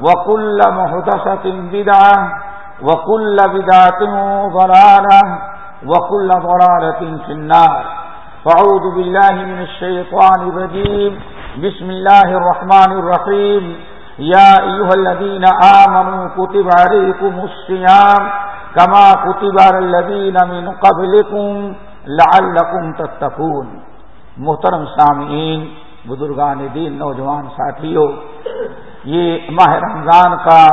وكل محدثة بدعة وكل بدعة ضلالة وكل ضلالة في النار فعوذ بالله من الشيطان الرجيم بسم الله الرحمن الرحيم يا أيها الذين آمنوا كتب عليكم الصيام كما كتب على الذين من قبلكم لعلكم تتقون محترم سامعین، بزرگان دین، نوجوان ساتھیوں یہ ماہ رمضان کا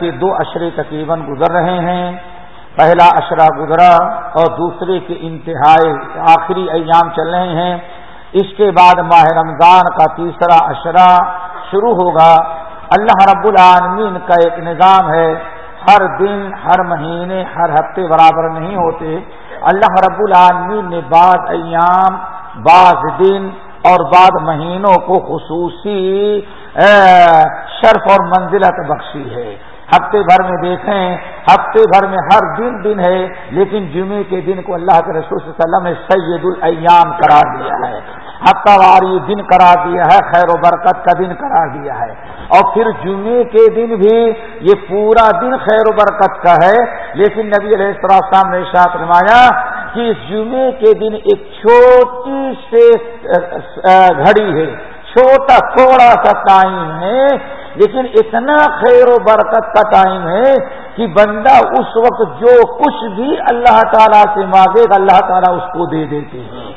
کے دو اشرے تقریباً گزر رہے ہیں۔ پہلا اشرا گزرا اور دوسرے کے انتہائی آخری ایام چل رہے ہیں۔ اس کے بعد ماہ رمضان کا تیسرا اشرا شروع ہوگا۔ اللہ رب العالمین کا ایک نظام ہے، ہر دن، ہر مہینے، ہر ہفتے برابر نہیں ہوتے۔ اللہ رب العالمین نے بعض ایام، بعض دن اور بعض مہینوں کو خصوصی شرف اور منزلت بخشی ہے۔ ہفتے بھر میں دیکھیں، ہفتے بھر میں ہر دن دن ہے، لیکن جمعے کے دن کو اللہ کے رسول صلی اللہ علیہ وسلم نے سید الایام قرار دیا ہے۔ ہفتہ واری دن قرار دیا ہے، خیر و برکت کا دن قرار دیا ہے۔ اور پھر جمعے کے دن بھی یہ پورا دن خیر و برکت کا ہے۔ لیکن نبی علیہ السلام نے ساتھ نمایا کہ جمعے کے دن ایک چھوٹی سے گھڑی ہے۔ چھوٹا تھوڑا سا ٹائم ہے، لیکن اتنا خیر و برکت کا ٹائم ہے کہ بندہ اس وقت جو کچھ بھی اللہ تعالیٰ سے مانگے گا، اللہ تعالیٰ اس کو دے دیتے ہیں۔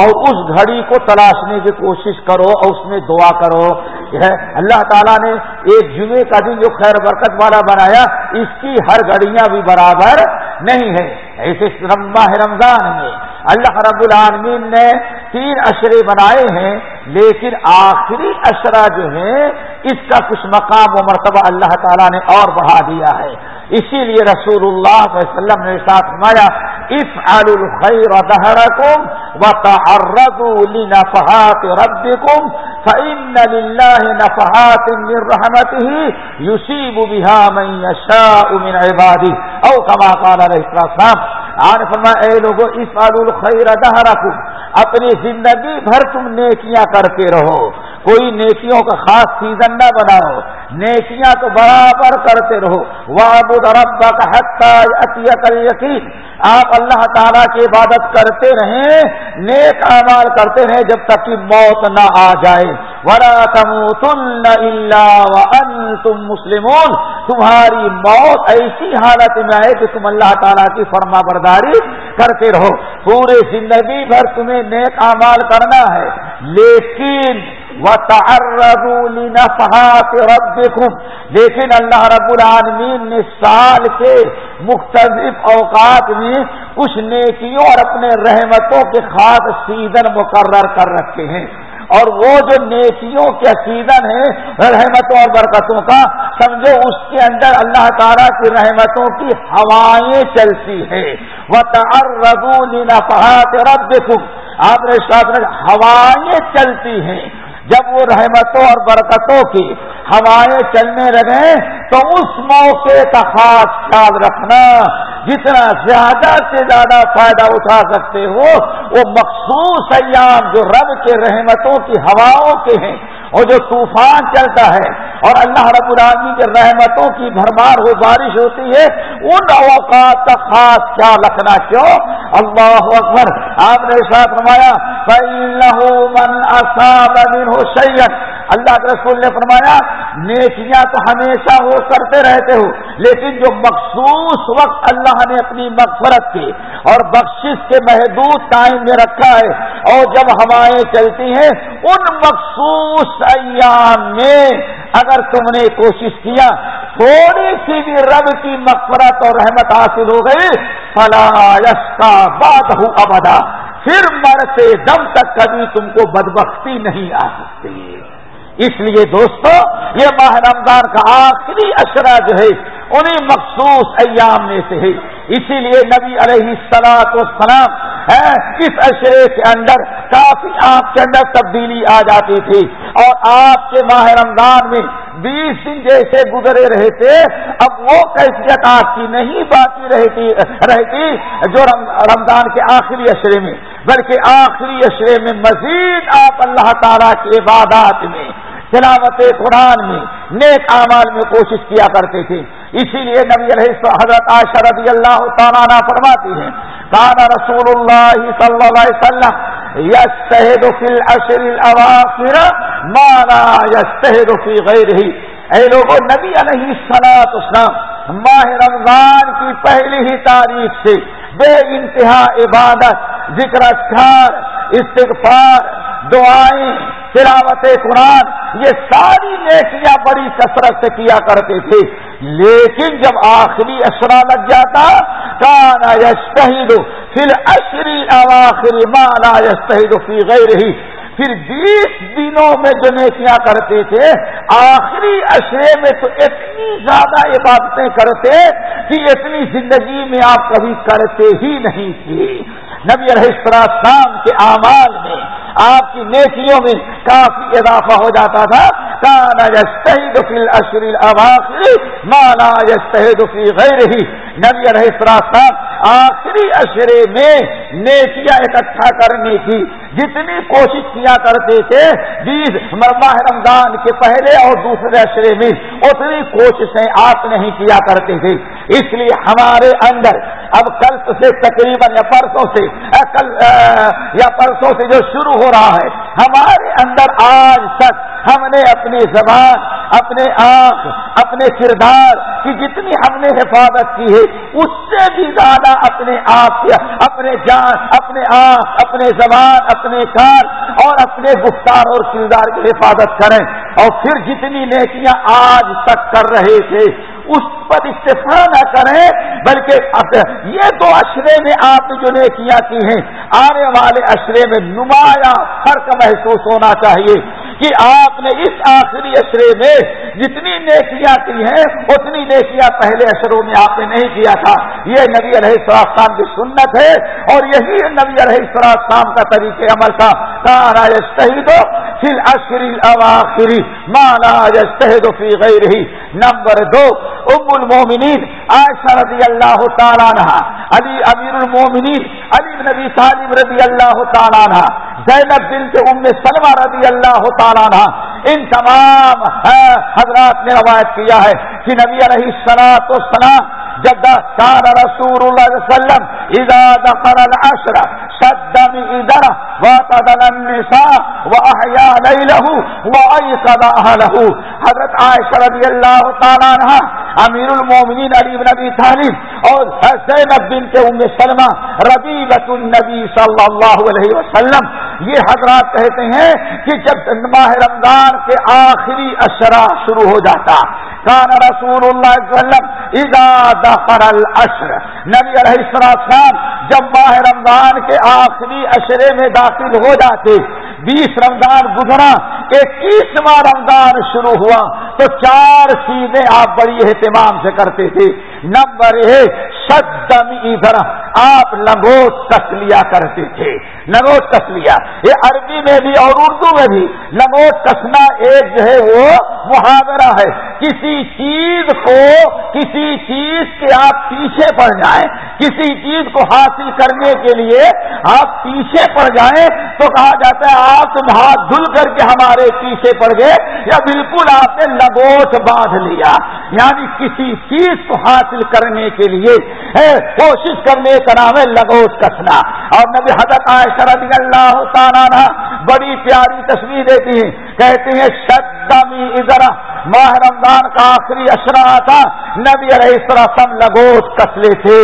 اور اس گھڑی کو تلاشنے کی کوشش کرو اور اس میں دعا کرو۔ اللہ تعالیٰ نے ایک جمعے کا دن جو خیر برکت والا بنایا، اس کی ہر گھڑیاں بھی برابر نہیں ہے ایسے رمضان میں اللہ رب العالمین نے تین اشرے بنائے ہیں، لیکن آخری اشرا جو ہے اس کا کچھ مقام و مرتبہ اللہ تعالیٰ نے اور بڑھا دیا ہے۔ اسی لیے رسول اللہ صلی اللہ علیہ وسلم نے ساتھ مایا اس الخیر دہرکم و تعرضوا لنفحات ربکم، فإن لله نفحات من رحمته يصيب بها من يشاء من عباده او كما قال عليه السلام آن فرما اے لوگوں اس الخیر دہرکم۔ اپنی زندگی بھر تم نیکیاں کرتے رہو۔ کوئی نیکیوں کا خاص سیزن نہ بناؤ۔ نیکیاں تو برابر کرتے رہو۔ وابد رب کا حق یقین آپ اللہ تعالیٰ کی عبادت کرتے رہیں، نیک اعمال کرتے رہیں جب تک کہ موت نہ آ جائے۔ ورا تم تم مسلمون۔ تمہاری موت ایسی حالت میں آئے کہ تم اللہ تعالیٰ کی فرما برداری کرتے رہو۔ پورے زندگی بھر تمہیں نیک اعمال کرنا ہے۔ لیکن لیکن اللہ رب العالمین نے سال کے مختلف اوقات میں کچھ نیکیوں اور اپنے رحمتوں کے خاص سیزن مقرر کر رکھے ہیں۔ اور وہ جو نیکیوں کے سیزن ہے رحمتوں اور برکتوں کا، سمجھو اس کے اندر اللہ تعالیٰ کی رحمتوں کی ہوائیں چلتی ہے وہ نفحات رب آپ نے ہوائیں چلتی ہیں۔ جب وہ رحمتوں اور برکتوں کی ہوائیں چلنے لگے تو اس موقع کا خاص خیال رکھنا۔ جتنا زیادہ سے زیادہ فائدہ اٹھا سکتے ہو، وہ مخصوص ایام جو رب کے رحمتوں کی ہواؤں کے ہیں اور جو طوفان چلتا ہے اور اللہ رب العالمین کے رحمتوں کی بھرمار ہو بارش ہوتی ہے، ان اوقات کا خاص خیال رکھنا کیوں؟ اللہ اکبر۔ آپ نے ساتھ فرمایا من ہو سید اللہ کے رسول نے فرمایا، نیکیاں تو ہمیشہ وہ کرتے رہتے ہو، لیکن جو مخصوص وقت اللہ نے اپنی مغفرت کی اور بخشش کے محدود ٹائم میں رکھا ہے، اور جب ہوائیں چلتی ہیں، ان مخصوص ایام میں اگر تم نے کوشش کیا، تھوڑی سی بھی رب کی مغفرت اور رحمت حاصل ہو گئی فلاں کا بات ہوں ابدا۔ پھر مرتے دم تک کبھی تم کو بدبختی نہیں آ سکتی۔ اس لیے دوستو، یہ ماہ رمضان کا آخری اشرا جو ہے، انہیں مخصوص ایام میں سے ہے۔ اسی لیے نبی علیہ سلاط و سلام اس اشرے کے اندر کافی آپ کے اندر تبدیلی آ جاتی تھی۔ اور آپ کے ماہ رمضان میں بیس دن جیسے گزرے رہے تھے اب وہ کیفیت آپ کی نہیں باقی رہتی رہتی جو رمضان کے آخری اشرے میں۔ بلکہ آخری اشرے میں مزید آپ اللہ تعالیٰ کی عبادات میں تلاوت قرآن میں، نیک اعمال میں کوشش کیا کرتے تھے۔ اسی لیے نبی علیہ حضرت عائشہ رضی اللہ تعالیٰ فرماتی ہیں کانا رسول اللہ صلی اللہ علیہ وسلم یستہد فی العشر الاواخر مانا یستہد فی غیرہ اے لوگوں نبی علیہ الصلوۃ والسلام، ماہ رمضان کی پہلی ہی تاریخ سے بے انتہا عبادت، ذکر اذکار استغفار، دعائیں، تلاوت قرآن، یہ ساری نیکیاں بڑی کثرت سے کیا کرتے تھے۔ لیکن جب آخری اشرا لگ جاتا، کانا یشتہد پھر اشری اواخری مانا یشتہد فی غیر ہی پھر بیس دنوں میں جو نیکیاں کرتے تھے، آخری اشرے میں تو اتنی زیادہ عبادتیں کرتے کہ اتنی زندگی میں آپ کبھی کرتے ہی نہیں تھے۔ نبی السلام کے اعمال میں آپ کی نیکیوں میں کافی اضافہ ہو جاتا تھا کانا یستحد فی الاشر الاواخر مانا یستحد فی غیر ہی نبی علیہ السلام آخری اشرے میں نیکیاں اکٹھا کرنے کی جتنی کوشش کیا کرتے تھے، بیس ماہ رمضان کے پہلے اور دوسرے اشرے میں اتنی کوششیں آپ نہیں کیا کرتے تھے۔ اس لیے ہمارے اندر اب کل سے تقریباً یا پرسوں سے کل یا پرسوں سے جو شروع ہو رہا ہے، ہمارے اندر آج تک ہم نے اپنی زبان، اپنے آنکھ، اپنے کردار کی جتنی ہم نے حفاظت کی ہے، اس سے بھی زیادہ اپنے آپ اپنے جان، اپنے آنکھ، اپنے زبان، اپنے کار اور اپنے گفتار اور کردار کی حفاظت کریں۔ اور پھر جتنی نیکیاں آج تک کر رہے تھے، اس پر استفا نہ کریں، بلکہ یہ دو اشرے میں آپ نے جو نیکیاں کی ہیں، آنے والے اشرے میں نمایاں فرق محسوس ہونا چاہیے۔ کہ آپ نے اس آخری اشرے میں جتنی نیکیاں کی ہیں، اتنی نیکیاں پہلے اشروں میں آپ نے نہیں کیا تھا۔ یہ نبی علیہ السلام کی سنت ہے اور یہی نبی علیہ السلام کا طریقہ عمل تھا۔ تارا شہید فی اشری اواخری مانا شہید فی غیر نمبر دو ام المومنین عائشہ رضی اللہ تعالیٰ علی امیر المومنین علی نبی طالب رضی اللہ تعالیٰ زینب دل کے ام سلمہ رضی اللہ تعالیٰ عنہ ان تمام حضرات نے روایت کیا ہے کہ نبی علیہ السلام و سلام جب کان رسول اللہ علیہ وسلم، اذا دخل العشر، شد ادرا واتدل النساء واحیا لیلہ وایقظ اہلہ حضرت عائشہ رضی اللہ تعالیٰ عنہ، امیر المومنین علی بن ابی طالب، اور زینب بنت ام سلمہ ربیبت النبی صلی اللہ علیہ وسلم. یہ حضرات کہتے ہیں کہ جب ماہ رمضان کے آخری اشرا شروع ہو جاتا، کان رسول اللہ علیہ وسلم ادا دخل الاشر نبی علیہ السلام جب ماہ رمضان کے آخری اشرے میں داخل ہو جاتے، بیس رمضان گزرا، اکیسواں رمضان شروع ہوا، تو چار چیزیں آپ بڑی اہتمام سے کرتے تھے۔ نمبر ایک شدم ادھر آپ لگوٹ کس لیا کرتے تھے۔ لگوت کس لیا یہ عربی میں بھی اور اردو میں بھی لگوت کسنا ایک جو ہے وہ محاورہ ہے۔ کسی چیز کو، کسی چیز کے آپ پیچھے پڑ جائیں کسی چیز کو حاصل کرنے کے لیے آپ پیچھے پڑ جائیں تو کہا جاتا ہے آپ تم ہاتھ دھل کر کے ہمارے پیچھے پڑ گئے یا بالکل آپ نے لگوٹ باندھ لیا۔ یعنی کسی چیز کو حاصل کرنے کے لیے کوشش کرنے کا نام ہے لگوٹ کسنا۔ اور نبی حضرت عائشہ رضی اللہ تعالیٰ بڑی پیاری تصویر دیتی ہیں۔ کہتے ہیں شدمی ادھر ماہ رمضان کا آخری اشرا تھا۔ نبی علیہ السلام لگوش کس لیتے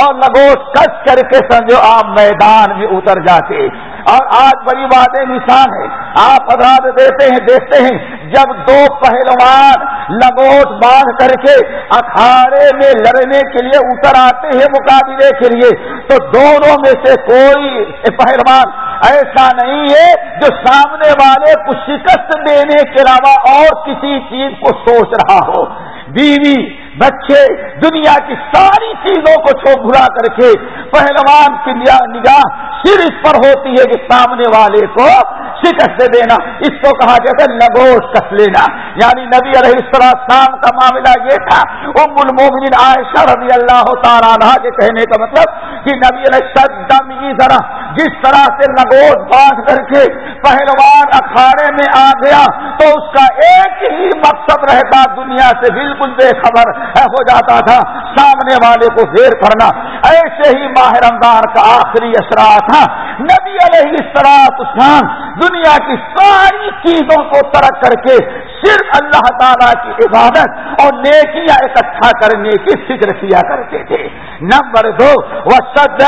اور لگوش کس کر کے سمجھو آپ میدان میں اتر جاتے؟ اور آج بڑی باتیں مثال ہے۔ آپ آزاد دیتے ہیں، دیکھتے ہیں، جب دو پہلوان لگوٹ باندھ کر کے اکھاڑے میں لڑنے کے لیے اتر آتے ہیں مقابلے کے لیے، تو دونوں میں سے کوئی پہلوان ایسا نہیں ہے جو سامنے والے کو شکست دینے کے علاوہ اور کسی چیز کو سوچ رہا ہو۔ بیوی بچے دنیا کی ساری چیزوں کو چھو بھرا کر کے پہلوان کی نگاہ صرف پر ہوتی ہے کہ سامنے والے کو شکست دینا۔ اس کو کہا جاتا ہے لگوش کس لینا۔ یعنی نبی علیہ السلام کا معاملہ یہ تھا۔ ام المومنین عائشہ رضی اللہ تعالیٰ کے کہنے کا مطلب کہ نبی علیہ السلام طرح جس طرح سے لگوٹ باندھ کر کے پہلوان اکھاڑے میں آ گیا تو اس کا ایک ہی مقصد رہتا۔ دنیا سے بالکل بے خبر ہو جاتا تھا، سامنے والے کو پھیر کرنا۔ ایسے ہی ماہ رمضان کا آخری اثرات ہاں، تھا نبی علیہ اسلام دنیا کی ساری چیزوں کو ترک کر کے صرف اللہ تعالیٰ کی عبادت اور نیکیاں اکٹھا کرنے کی فکر کیا کرتے تھے۔ نمبر دو وہ سد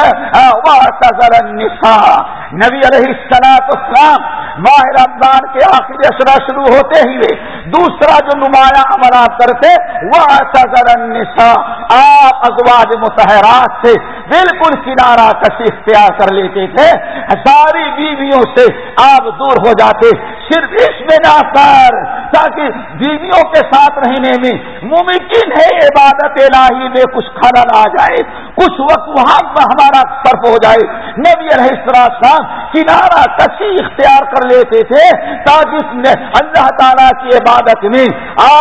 نبی علیہ السلاط اسلام ماہ رمضان کے آخری اشرا شروع ہوتے ہی دوسرا جو نمایاں عملات کرتے وہ سزر النساء۔ آپ ازواج متحرات سے بالکل کنارہ کشی اختیار کر لیتے تھے۔ ساری بیویوں سے آپ دور ہو جاتے صرف اس میں نہ کر تاکہ بیویوں کے ساتھ رہنے میں ممکن ہے عبادت الہی میں کچھ کھانا نہ آ جائے، کچھ وقت وہاں ہمارا صرف ہو جائے۔ نبی علیہ السلام کنارہ کشی اختیار کر لیتے تھے، تاکہ اللہ تعالیٰ کی عبادت میں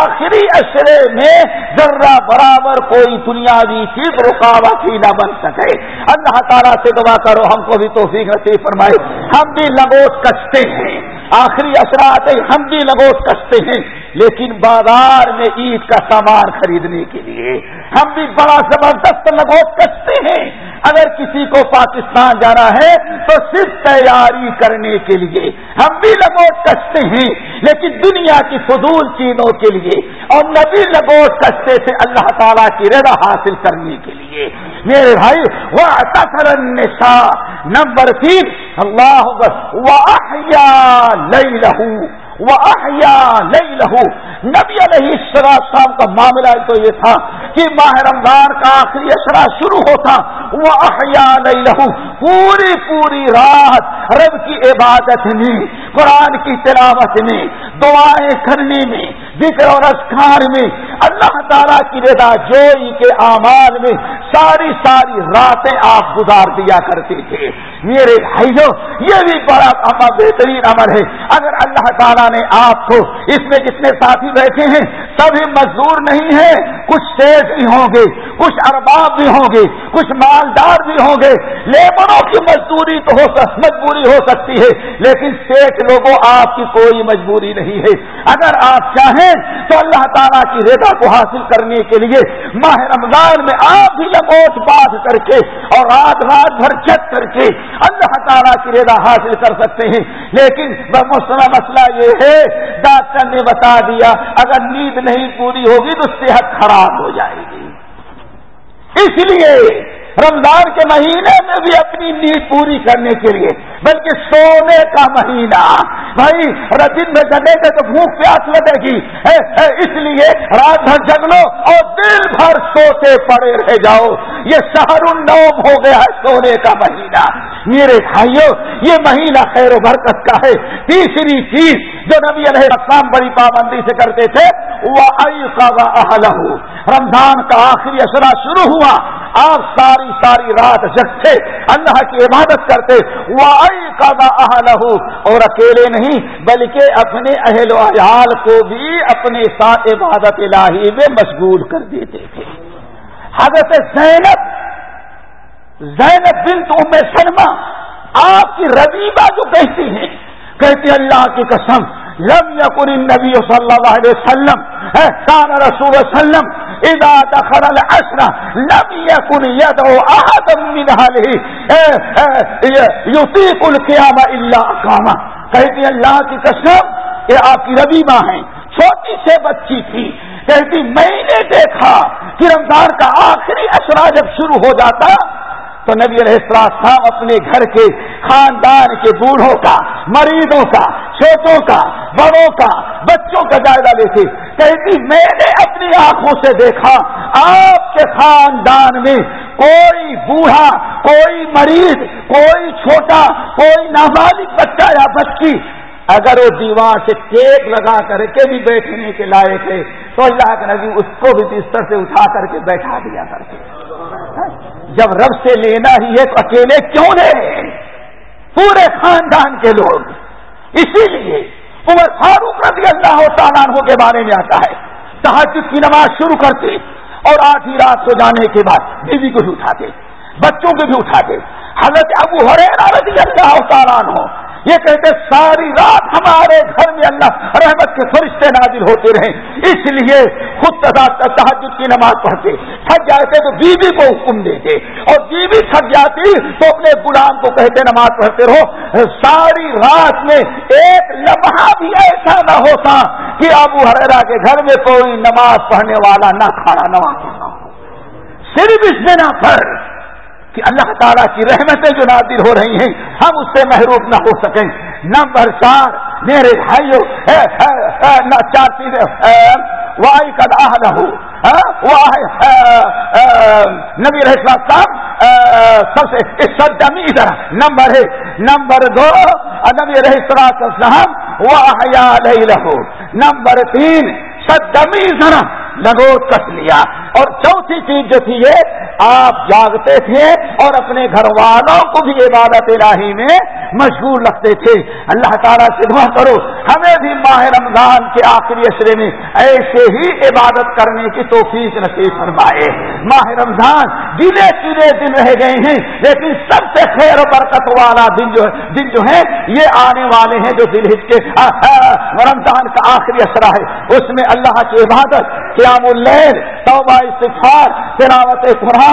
آخری اشرے میں ذرہ برابر کوئی بنیادی چیز رکاوٹ ہی نہ بن سکے۔ اللہ تعالیٰ سے دعا کرو، ہم کو بھی توفیق نصیب فرمائے۔ ہم بھی لگوٹ کچتے ہیں۔ آخری اثرات ہم بھی لگوٹ کستے ہیں، لیکن بازار میں عید کا سامان خریدنے کے لیے ہم بھی بڑا زبردست لگوٹ کستے ہیں۔ اگر کسی کو پاکستان جانا ہے تو صرف تیاری کرنے کے لیے ہم بھی لگوٹ کستے ہیں، لیکن دنیا کی فضول چیزوں کے لیے اور نبی لگوٹ کستے تھے اللہ تعالیٰ کی رضا حاصل کرنے کے لیے۔ میرے بھائی وہ النساء نمبر تین اللہ لئی لہو وہ نہیں لہو نبی علیہ السلام کا معاملہ تو یہ تھا کہ ماہ رمضان کا آخری اشرا شروع ہوتا۔ وہ احیا نہیں لہو پوری پوری رات رب کی عبادت میں، قرآن کی تلاوت میں، دعائیں کرنے میں ذکر اور اسکار میں اللہ تعالیٰ کی رضا جوئی کے اعمال میں ساری ساری راتیں آپ گزار دیا کرتے تھے۔ میرے بھائیوں، یہ بھی بڑا بہترین عمل ہے۔ اگر اللہ تعالیٰ نے آپ کو اس میں جتنے ساتھی بیٹھے ہیں، سبھی مزدور نہیں ہیں، کچھ شیخ بھی ہوں گے، کچھ ارباب بھی ہوں گے، کچھ مالدار بھی ہوں گے، لیبروں کی مزدوری تو ہو مجبوری ہو سکتی ہے، لیکن شیخ لوگوں آپ کی کوئی مجبوری نہیں ہے۔ اگر آپ چاہیں تو اللہ تعالیٰ کی ریتا کو حاصل کرنے کے لیے ماہ رمضان میں آپ بھی لگوٹ باندھ کر کے اور رات رات بھر چک کر کے اللہ تعالیٰ کی رضا حاصل کر سکتے ہیں۔ لیکن مسئلہ یہ ہے، ڈاکٹر نے بتا دیا، اگر نیند نہیں پوری ہوگی تو صحت خراب ہو جائے گی۔ اس لیے رمضان کے مہینے میں بھی اپنی نیند پوری کرنے کے لیے بلکہ سونے کا مہینہ۔ بھائی دن میں جگے گے تو بھوک پیاس لگے گی۔ اس لیے رات بھر جگ لو اور دل بھر سوتے پڑے رہ جاؤ۔ یہ شہر النوم ہو گیا ہے سونے کا مہینہ۔ میرے بھائیوں یہ مہینہ خیر و برکت کا ہے۔ تیسری چیز جو نبی علیہ السلام بڑی پابندی سے کرتے تھے وہ رمضان کا آخری اشرا شروع ہوا۔ آپ ساری ساری رات جگتے، اللہ کی عبادت کرتے۔ وہ اور اکیلے نہیں، بلکہ اپنے اہل و عیال کو بھی اپنے ساتھ عبادت الہی میں مشغول کر دیتے تھے۔ حضرت زینب زینب بنت ام سلمہ، آپ کی ربیبہ جو کہتی ہیں کہتی اللہ کی قسم، لم يكن النبي صلى الله عليه وسلم كان رسول وسلم اذا دخل العشر لم يكن يدعو احد من اهله. يطيق القيام الا اقامه کہتی اللہ کی قسم یہ آپ کی ربی ماں ہیں، چھوٹی سے بچی تھی۔ کہتی میں نے دیکھا کہ رمضان کا آخری اشرا جب شروع ہو جاتا تو نبی علیہ السلام اپنے گھر کے خاندان کے بوڑھوں کا، مریضوں کا چھوٹوں کا، بڑوں کا، بچوں کا جائزہ لیتے۔ کہتی، میں نے اپنی آنکھوں سے دیکھا، آپ کے خاندان میں کوئی بوڑھا، کوئی مریض، کوئی چھوٹا، کوئی نابالغ بچہ یا بچی اگر وہ دیوار سے ٹیک لگا کر کے بھی بیٹھنے کے لائق ہے تو اللہ کے نبی اس کو بھی بستر سے اٹھا کر کے بیٹھا دیا کرتے۔ جب رب سے لینا ہی ہے تو اکیلے کیوں لے؟ پورے خاندان کے لوگ۔ اسی لیے عمر فاروق رضی اللہ تعالیٰ عنہ کے بارے میں آتا ہے۔ تحجد کی نماز شروع کرتے اور آدھی رات کو جانے کے بعد بیوی کو بھی اٹھاتے، بچوں کو بھی اٹھاتے۔ حضرت ابو حریرہ رضی اللہ تعالیٰ عنہ یہ کہتے ساری رات ہمارے گھر میں اللہ رحمت کے فرشتے نازل ہوتے رہے اس لیے خود تحجد کی نماز پڑھتے۔ تھک جاتے تو بیوی کو حکم دیتے۔ اور بیوی تھک جاتی تو اپنے غلام کو کہتے نماز پڑھتے رہو۔ ساری رات میں ایک لمحہ بھی ایسا نہ ہوتا کہ ابو ہریرا کے گھر میں کوئی نماز پڑھنے والا نہ کھانا نماز پڑھنا صرف اس میں نہ پڑھ کہ اللہ تعالیٰ کی رحمتیں جو نازل ہو رہی ہیں، ہم اس سے محروف نہ ہو سکیں۔ نمبر چار، میرے بھائیوں چار چیزیں وائی کا داہ نہ ہو نبی رہا صاحب سب سے سدمی ادھر۔ نمبر ہے نمبر دو، نبی رہا وہ نہیں رہو نمبر تین سدمی ذرا لگوت کس لیا اور چوتھی چیز جو تھی یہ آپ جاگتے تھے اور اپنے گھر والوں کو بھی عبادت الہی میں مشغول رکھتے تھے۔ اللہ تعالیٰ سے دعا کرو، ہمیں بھی ماہ رمضان کے آخری اشرے میں ایسے ہی عبادت کرنے کی توفیق نصیب فرمائے۔ ماہ رمضان دنے چنے دن رہ گئے ہیں، لیکن سب سے خیر و برکت والا دن جو دن جو ہے، یہ آنے والے ہیں جو دل کے رمضان کا آخری اشرا ہے۔ اس میں اللہ کی عبادت، قیام اللیل، توبہ استفار تلاوت قرآن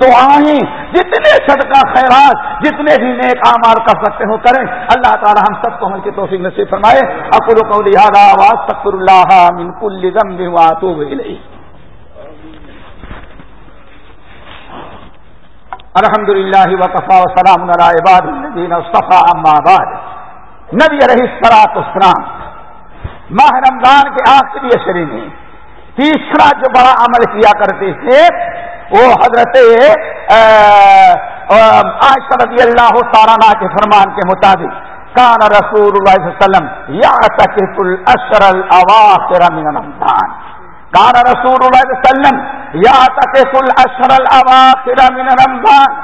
دعائیں، جتنے صدقہ، خیرات، جتنے بھی نیک آمار کر سکتے ہو، کریں۔ اللہ تعالی ہم سب کو ہم کی توفیق نصیب فرمائے۔ اکر قولی هذا واستغفر الله من كل ذنب واتوب الیہ۔ الحمد للہ وقفا وسلام عباد الذین اصطفى اما بعد۔ نبی علیہ الصلوۃ والسلام، ماہ رمضان کے آخری اشرے میں تیسرا جو بڑا عمل کیا کرتے تھے وہ حضرت عائشہ رضی اللہ تعالیٰ کے فرمان کے مطابق، کان رسول اللہ علیہ وسلم یا تکف الاشر الاواخر من رمضان کان رسول اللہ علیہ وسلم یا تکف الاشر الاواخر من رمضان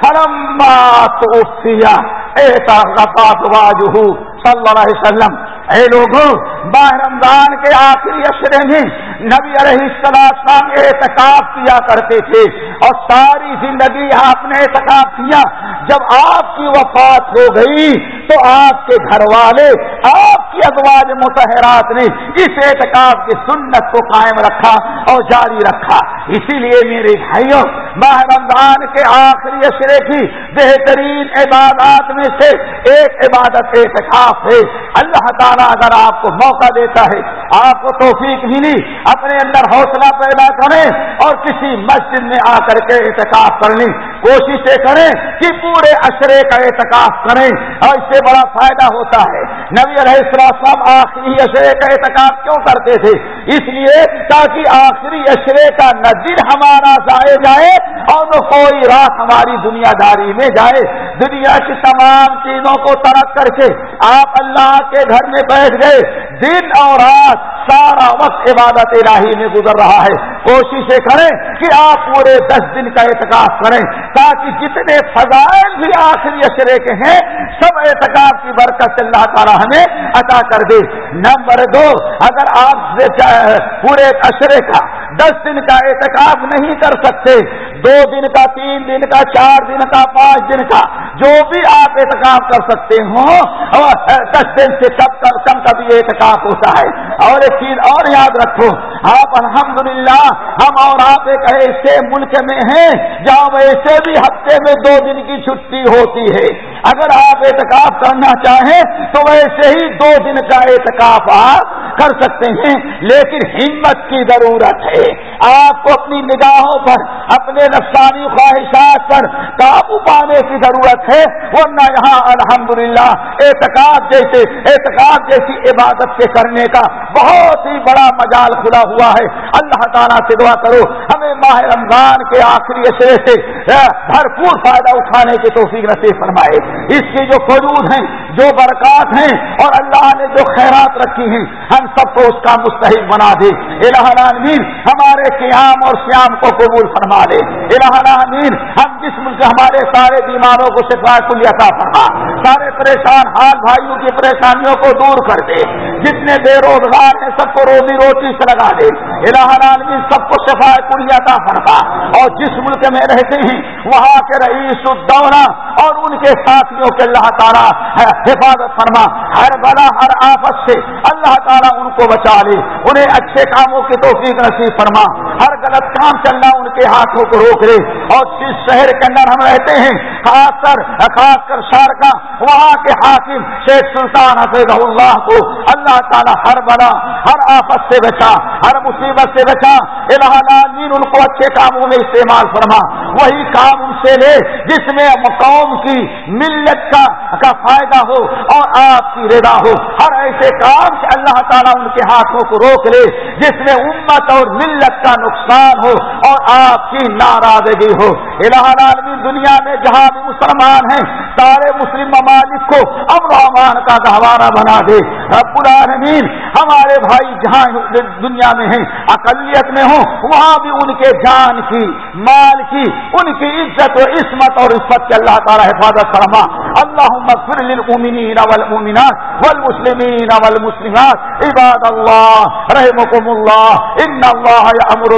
فلما توفیا ایسا غفات واجہو صلی اللہ علیہ وسلم اے لوگوں باہ رمضان کے آخری اشرے میں نبی علیہ السلام اعتکاف کیا کرتے تھے اور ساری زندگی آپ نے اعتکاف کیا۔ جب آپ کی وفات ہو گئی تو آپ کے گھر والے، آپ کی ازواج متحرات نے اس اعتکاف کی سنت کو قائم رکھا اور جاری رکھا۔ اسی لیے میرے بھائیوں، ماہ رمضان کے آخری اشرے کی بہترین عبادات میں سے ایک عبادت اعتکاف ہے۔ اللہ تعالیٰ اگر آپ کو موقع دیتا ہے، آپ کو توفیق ملی، اپنے اندر حوصلہ پیدا کریں اور کسی مسجد میں آ کر کے احتکاف کرنے کوششیں کریں کہ پورے اشرے کا احتکاف کریں اور اس سے بڑا فائدہ ہوتا ہے۔ نبی علیہ السلام آخری اشرے کا احتکاف کیوں کرتے تھے؟ اس لیے تاکہ آخری اشرے کا نظر ہمارا ضائع جائے اور نہ کوئی رات ہماری دنیا داری میں جائے۔ دنیا کی تمام چیزوں کو ترک کر کے آپ اللہ کے گھر میں بیٹھ گئے۔ دن اور رات سارا وقت عبادت الہی میں گزر رہا ہے۔ کوشش کریں کہ آپ پورے دس دن کا احتکاب کریں، تاکہ جتنے فضائل بھی آخری اشرے کے ہیں، سب احتکاب کی برکت اللہ تعالیٰ ہمیں عطا کر دے۔ نمبر دو، اگر آپ پورے اشرے کا، دس دن کا احتکاب نہیں کر سکتے دو دن کا، تین دن کا، چار دن کا، پانچ دن کا، جو بھی آپ احتکاب کر سکتے ہوں دس دن سے کب کم کا بھی احتکاب ہوتا ہے۔ اور ایک چیز اور یاد رکھو، آپ الحمدللہ، ہم اور آپ ایک ایسے ملک میں ہیں، جہاں ویسے بھی ہفتے میں دو دن کی چھٹی ہوتی ہے۔ اگر آپ احتکاب کرنا چاہیں، تو ویسے ہی دو دن کا احتکاب آپ کر سکتے ہیں، لیکن ہمت کی ضرورت ہے۔ آپ کو اپنی نگاہوں پر، اپنے نفسانی خواہشات پر قابو پانے کی ضرورت ہے، ورنہ یہاں الحمدللہ اعتقاد جیسے اعتقاد جیسی عبادت کے کرنے کا بہت ہی بڑا مجال کھلا ہوا ہے۔ اللہ تعالیٰ سے دعا کرو، ہمیں ماہ رمضان کے آخری اشرے سے بھرپور فائدہ اٹھانے کی توفیق نصیب فرمائے۔ اس کی جو فروغ ہیں جو برکات ہیں اور اللہ نے جو خیرات رکھی ہیں، ہم سب کو اس کا مستحق بنا دے۔ الہ العالمین، ہمارے قیام اور شیام کو قبول فرما دے۔ الہ العالمین، ہم جس ملک، ہمارے سارے بیماروں کو شفا کلیتا فرما۔ سارے پریشان، حال بھائیوں کی پریشانیوں کو دور کر دے۔ جتنے بے روزگار ہیں، سب کو روزی روٹی سے لگا دے۔ الہ العالمین، سب کو شفا کلیتا فرما۔ اور جس ملک میں رہتے ہیں، وہاں کے رئیس الدورہ اور ان کے ساتھیوں کے اللہ تعالیٰ حفاظت فرما۔ ہر بڑا ہر آفت سے اللہ تعالیٰ ان کو بچا لے۔ انہیں اچھے کاموں کی توفیق نصیب فرما۔ ہر غلط کام چلنا ان کے ہاتھوں کو روک لے اور جس شہر کے اندر ہم رہتے ہیں، خاص کر خاص کر شارکا وہاں کے حاکم شیخ سلطان حفیظ اللہ کو اللہ تعالیٰ ہر بڑا، ہر آفت سے بچا، ہر مصیبت سے بچا العالمین ان کو اچھے کاموں میں استعمال فرما، وہی کام ان سے لے جس میں قوم کی ملت کا کا فائدہ ہو اور آپ کی ردا ہو۔ ہر ایسے کام سے اللہ تعالیٰ ان کے ہاتھوں کو روک لے جس میں امت اور ملت کا نقصان ہو اور آپ کی ناراضگی ہو۔ الہ العالمین، دنیا میں جہاں بھی مسلمان ہیں، سارے مسلم ممالک کو امن و امان کا گہوارہ بنا دے۔ رب العالمین، ہمارے بھائی جہاں دنیا میں ہیں، اقلیت میں ہوں، وہاں بھی ان کے جان کی، مال کی، ان کی عزت و عصمت اور عصمت کے اللہ تعالیٰ حفاظت فرما۔ اللہ مغفر للمؤمنین والمؤمنات والمسلمین والمسلمات۔ عباد اللہ رحمكم اللہ، ان اللہ یامر